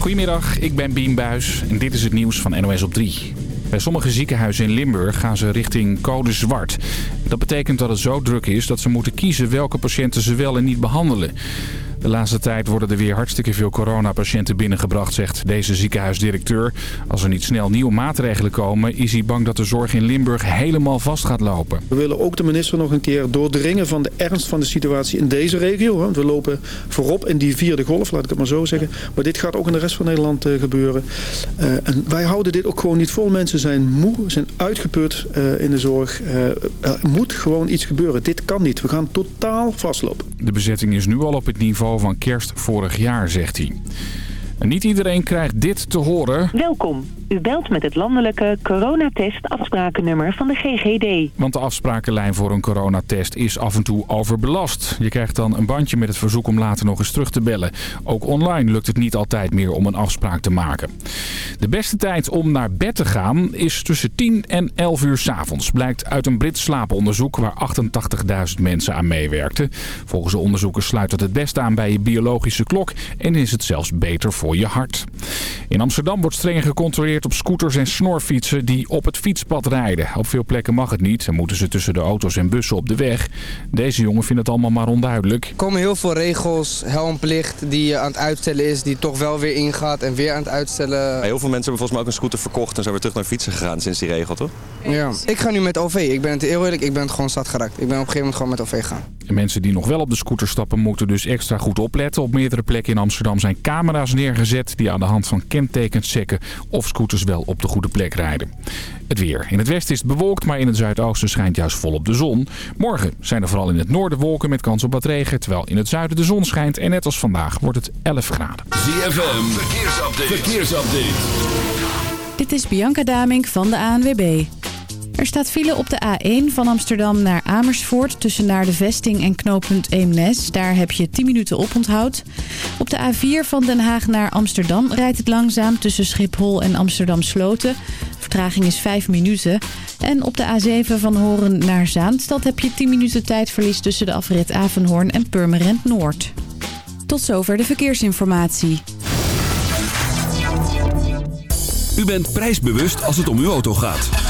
Goedemiddag, ik ben Bien Buis en dit is het nieuws van NOS op 3. Bij sommige ziekenhuizen in Limburg gaan ze richting code zwart. Dat betekent dat het zo druk is dat ze moeten kiezen welke patiënten ze wel en niet behandelen. De laatste tijd worden er weer hartstikke veel coronapatiënten binnengebracht, zegt deze ziekenhuisdirecteur. Als er niet snel nieuwe maatregelen komen, is hij bang dat de zorg in Limburg helemaal vast gaat lopen. We willen ook de minister nog een keer doordringen van de ernst van de situatie in deze regio. Want we lopen voorop in die vierde golf, laat ik het maar zo zeggen. Maar dit gaat ook in de rest van Nederland eh, gebeuren. Uh, en wij houden dit ook gewoon niet vol. Mensen zijn moe, zijn uitgeput uh, in de zorg. er moet gewoon iets gebeuren. Dit kan niet. We gaan totaal vastlopen. De bezetting is nu al op het niveau van kerst vorig jaar, zegt hij. Niet iedereen krijgt dit te horen. Welkom. U belt met het landelijke coronatest afsprakennummer van de GGD. Want de afsprakenlijn voor een coronatest is af en toe overbelast. Je krijgt dan een bandje met het verzoek om later nog eens terug te bellen. Ook online lukt het niet altijd meer om een afspraak te maken. De beste tijd om naar bed te gaan is tussen 10 en 11 uur s avonds. Blijkt uit een Brits slaaponderzoek waar 88.000 mensen aan meewerkten. Volgens de onderzoekers sluit het het beste aan bij je biologische klok en is het zelfs beter voor je hart. In Amsterdam wordt streng gecontroleerd op scooters en snorfietsen die op het fietspad rijden. Op veel plekken mag het niet en moeten ze tussen de auto's en bussen op de weg. Deze jongen vindt het allemaal maar onduidelijk. Er komen heel veel regels, helmplicht die aan het uitstellen is, die toch wel weer ingaat en weer aan het uitstellen. Heel veel mensen hebben volgens mij ook een scooter verkocht en zijn weer terug naar fietsen gegaan sinds die regel, toch? Ja, ik ga nu met OV. Ik ben het heel eerlijk, ik ben het gewoon zat geraakt. Ik ben op een gegeven moment gewoon met OV gegaan. En mensen die nog wel op de scooter stappen moeten dus extra goed opletten. Op meerdere plekken in Amsterdam zijn camera's neergezet die aan de hand van kentekens checken of scooters wel op de goede plek rijden. Het weer. In het westen is het bewolkt, maar in het zuidoosten schijnt juist volop de zon. Morgen zijn er vooral in het noorden wolken met kans op wat regen, terwijl in het zuiden de zon schijnt. En net als vandaag wordt het 11 graden. ZFM, verkeersupdate. verkeersupdate. Dit is Bianca Damink van de ANWB. Er staat file op de A1 van Amsterdam naar Amersfoort... tussen naar de vesting en knooppunt Eemnes. Daar heb je 10 minuten oponthoud. Op de A4 van Den Haag naar Amsterdam rijdt het langzaam... tussen Schiphol en Amsterdam Sloten. Vertraging is 5 minuten. En op de A7 van Horen naar Zaanstad heb je 10 minuten tijdverlies... tussen de afrit Avenhoorn en Purmerend Noord. Tot zover de verkeersinformatie. U bent prijsbewust als het om uw auto gaat.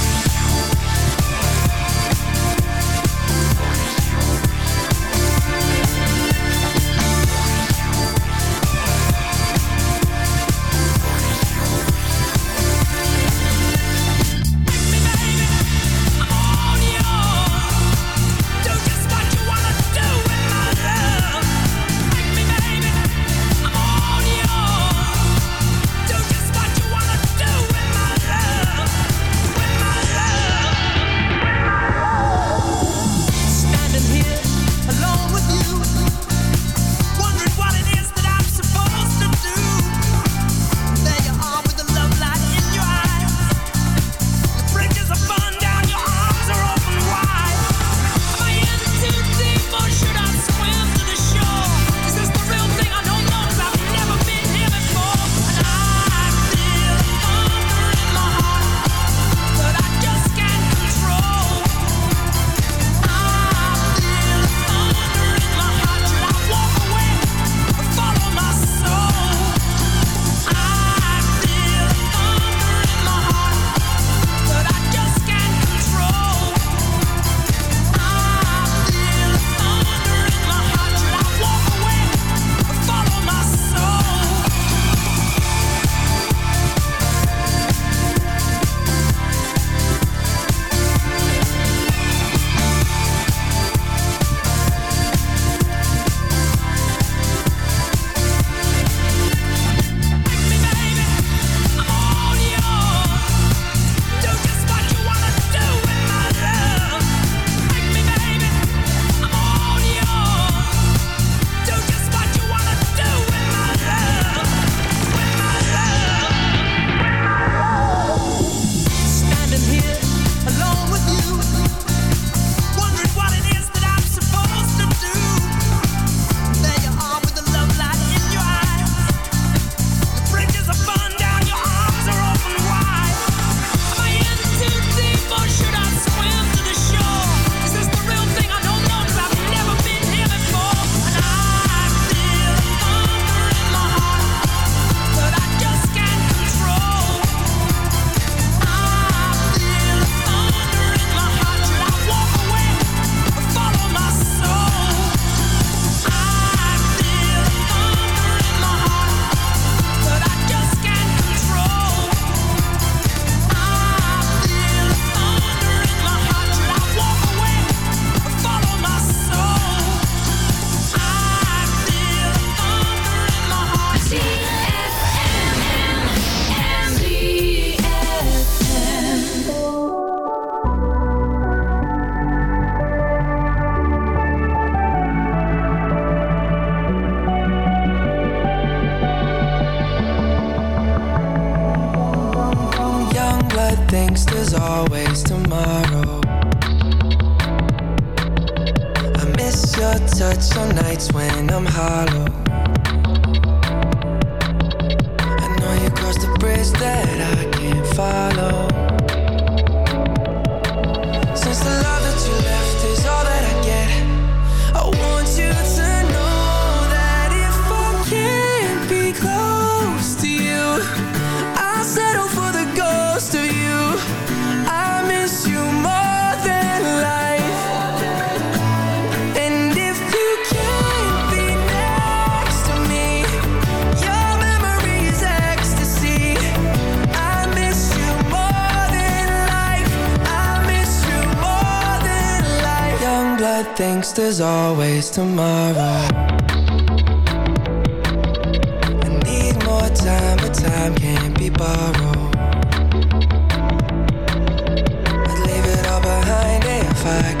I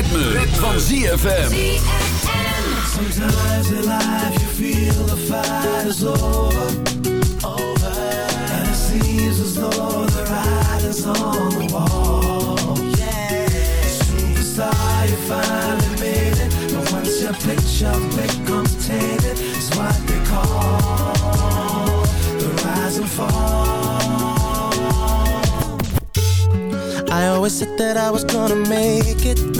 Het ritme, van ZFM. Sometimes in life you feel the fight is over, over, and it seems as though the writing's on the wall. Yeah, superstar, you finally made it, but once your picture becomes tainted, it's what they call the rise and fall. I always said that I was gonna make it.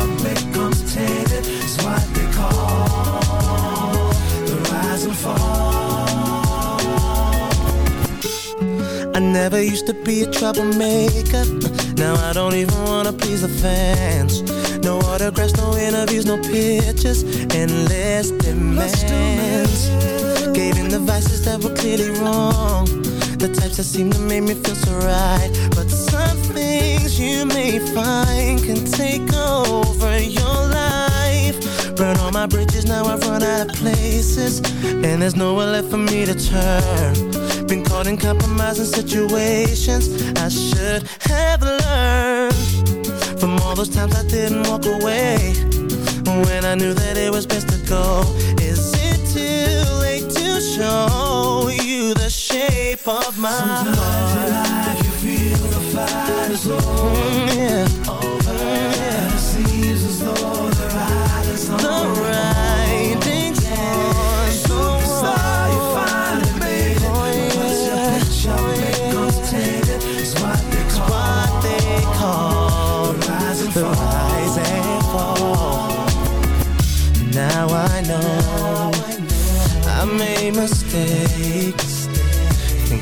picture becomes tainted, it's what they call the rise and fall. I never used to be a troublemaker. Now I don't even wanna please the fans. No autographs, no interviews, no pictures, endless demands. Gave in the vices that were clearly wrong. The types that seem to make me feel so right. But some things you may find can take over your life. Burn all my bridges, now I've run out of places. And there's nowhere left for me to turn. Been caught in compromising situations I should have learned From all those times I didn't walk away When I knew that it was best to go Is it too late to show you the shape of my Sometimes heart? in life you feel the fight is over, Mm, yeah. over, and it seems as though the The writing's on the you finally made it. Your yeah. yeah. it's what they call the rise and fall. Now I know I made mistakes.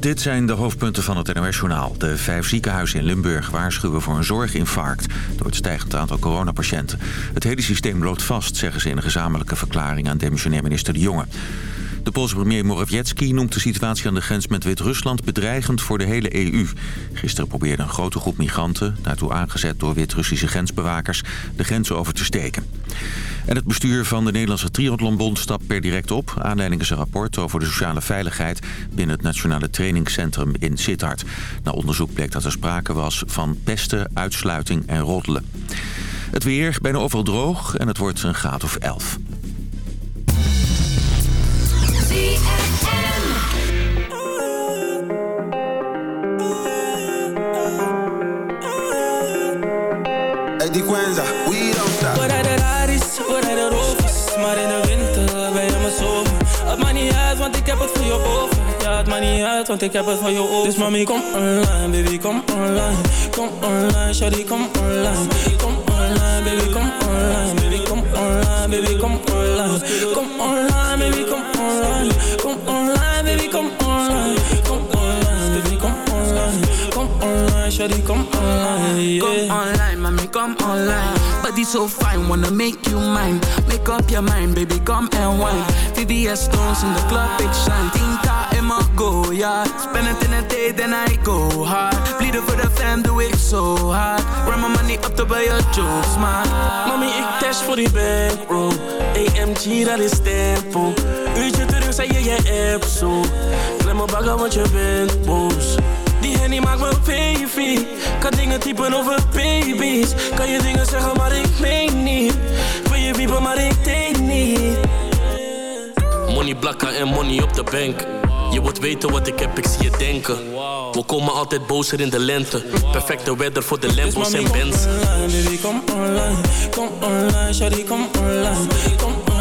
Dit zijn de hoofdpunten van het NOS-journaal. De vijf ziekenhuizen in Limburg waarschuwen voor een zorginfarct... door het stijgend aantal coronapatiënten. Het hele systeem loopt vast, zeggen ze in een gezamenlijke verklaring... aan demissionair minister De Jonge. De Poolse premier Morawiecki noemt de situatie aan de grens met Wit-Rusland bedreigend voor de hele EU. Gisteren probeerde een grote groep migranten, daartoe aangezet door Wit-Russische grensbewakers, de grens over te steken. En het bestuur van de Nederlandse Triathlonbond stapt per direct op. Aanleiding is een rapport over de sociale veiligheid binnen het Nationale Trainingscentrum in Sittard. Na onderzoek bleek dat er sprake was van pesten, uitsluiting en roddelen. Het weer bijna overal droog en het wordt een graad of 11. Die Quenza, we don't stop. We rijden radies, we rijden rovers, maar in de winter ben want ik heb het voor je over. Ja, het maakt niet uit, want ik heb het voor je over. Dus mami, kom online, baby, kom online. Kom online, shawty, kom online. Kom online, baby, kom online. Baby, kom online, baby, kom online. Kom online, baby, kom online. Kom online, baby, kom online. Kom online, baby, kom online. Kom online, shawty, kom online. Come online, mommy. Body so fine, wanna make you mine. Make up your mind, baby, come and wine. VVS stones in the club, big shine. Tinta in my go, yeah. Spend it in a day, then I go hard. Bleeden voor de fam, doe ik zo hard. Run my money up to buy your jokes, man. Mami, ik dash voor die bankroll. AMG, dat is tempo. Uurtje terug, zei je je app zo. Klem me bagger, want je bent boos. Die henny maakt me baby. Kan dingen typen over baby's. Kan je dingen zeggen, maar ik meen niet. Wil je wiepen, maar ik deed niet. Money blakken en money op de bank. Je wilt weten wat ik heb, ik zie je denken. We komen altijd bozer in de lente. Perfecte weather voor de Lambos en Benz. online, baby, kom online. Kom online, shawty, kom online. Kom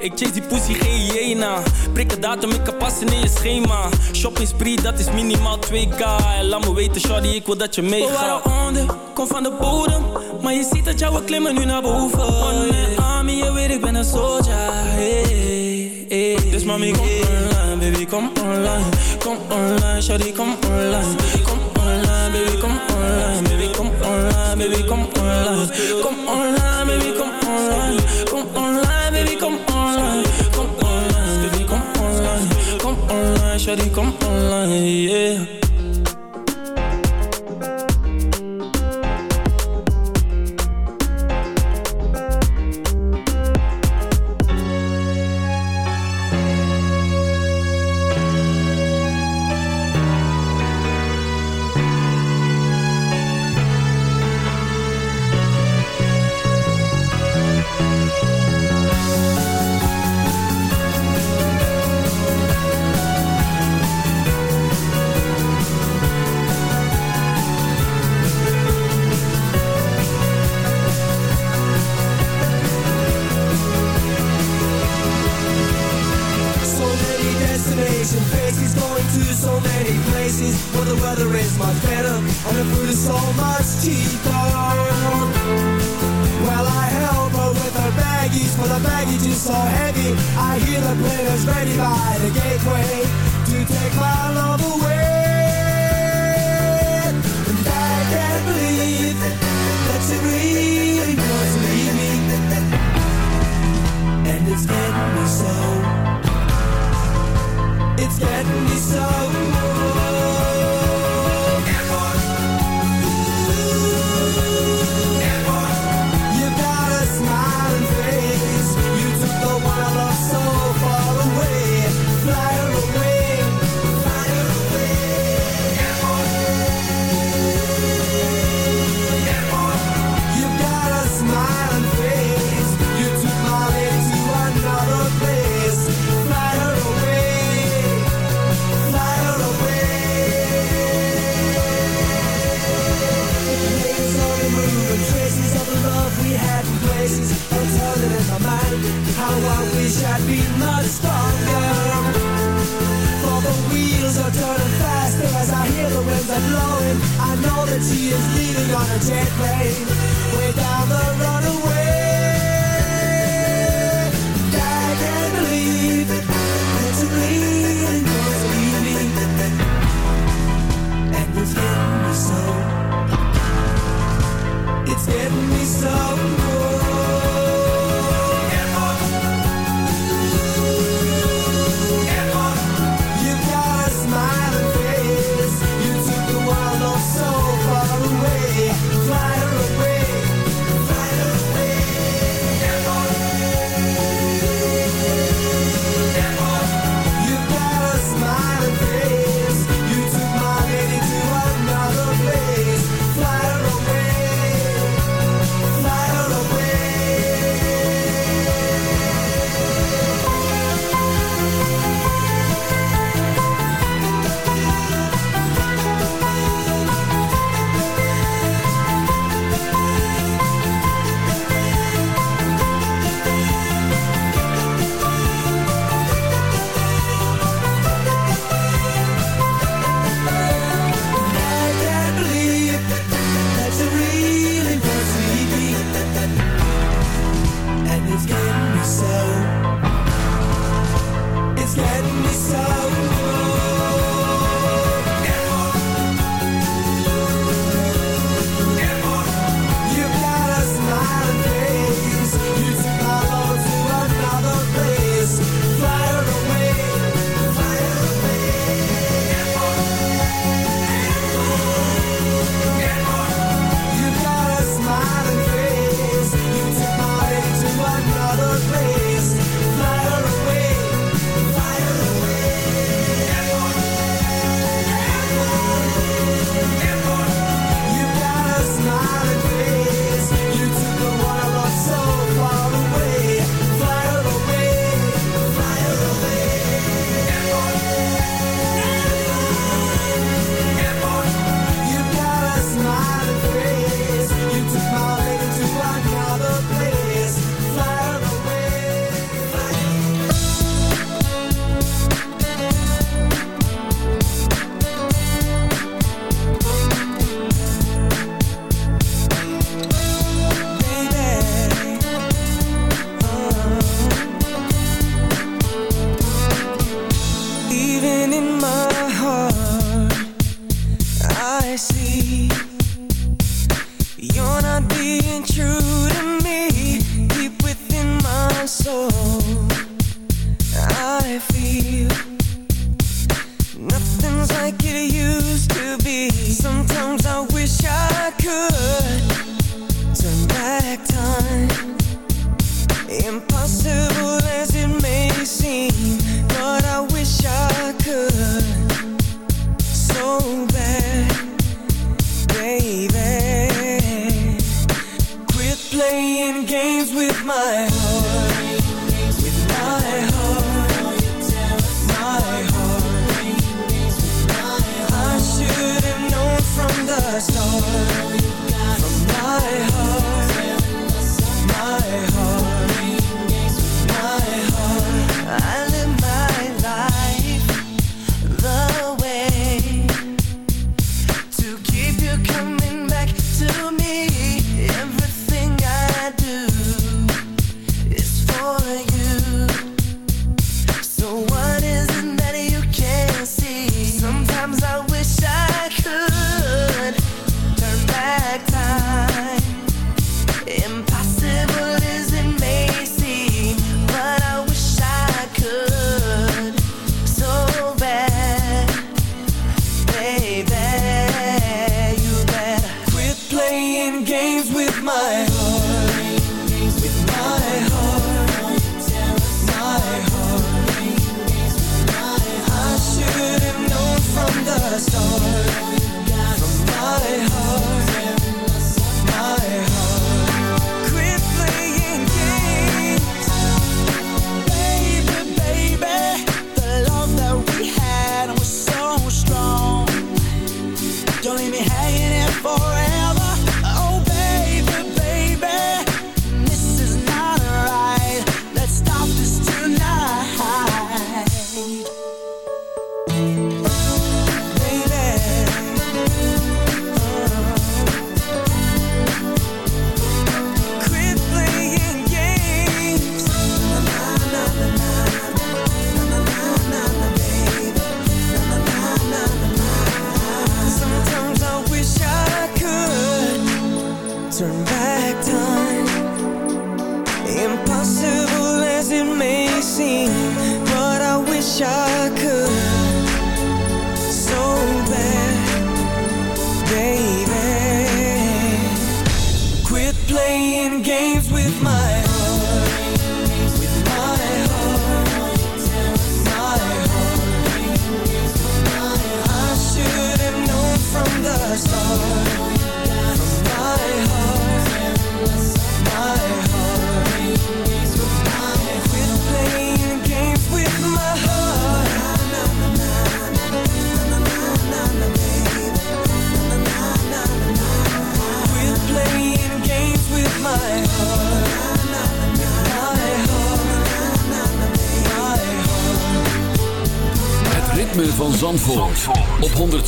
Ik chase die pussy, geen hyena. Prik een datum, ik kan passen in je schema. Shopping spree, dat is minimaal 2k. En laat me weten, shawty, ik wil dat je We meegaat. waren onder, kom van de bodem. Maar je ziet dat jouw klimmen nu naar boven One man army, je weet ik ben een soldier. Hey, hey. Dus mami, kom online, baby, kom online. Kom online, shawty, kom online. Kom online, baby, kom online. Baby, kom online, baby, kom online. Kom online, baby, kom online. Kom online, online, shawty, kom online, yeah had places. I'm turning in my mind How I wish I'd been much stronger. For the wheels are turning faster as I hear the winds are blowing. I know that she is leaving on a jet plane. Way down the runaway so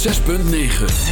6.9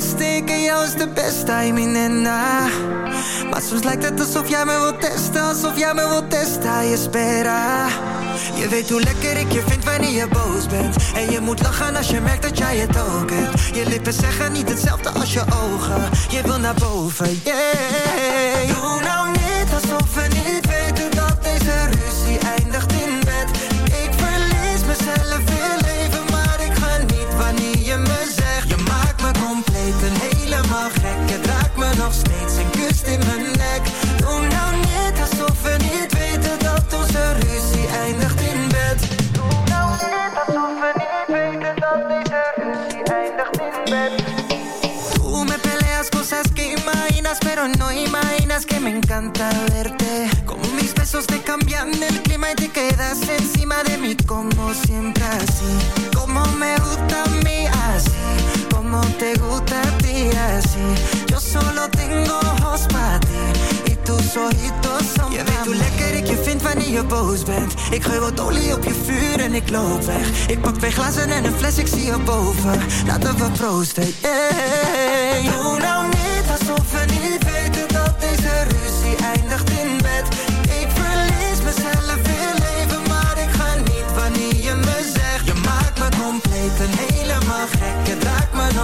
Ik ken jou als de beste, I mean en na. Maar soms lijkt het alsof jij me wilt testen, alsof jij me wilt testen, je spera. Je weet hoe lekker ik je vind wanneer je boos bent En je moet lachen als je merkt dat jij het ook hebt Je lippen zeggen niet hetzelfde als je ogen Je wil naar boven, yeah Doe nou encanta verte. Como mis besos te cambian el clima y te quedas encima de mí, como siempre así. Como me gusta a mí así, como te gusta a ti así. Yo solo tengo ojos para ti. y Tus ojitos son Je weet hoe lekker ik je vind wanneer je boos bent Ik gooi wat olie op je vuur en ik loop weg Ik pak twee glazen en een fles, ik zie je boven Laten we proosten, yeah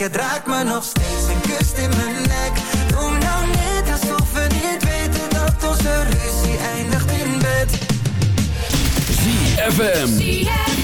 Het raakt me nog steeds en kust in mijn nek. Doe nou niet alsof we niet weten dat onze ruzie eindigt in bed. ZFM.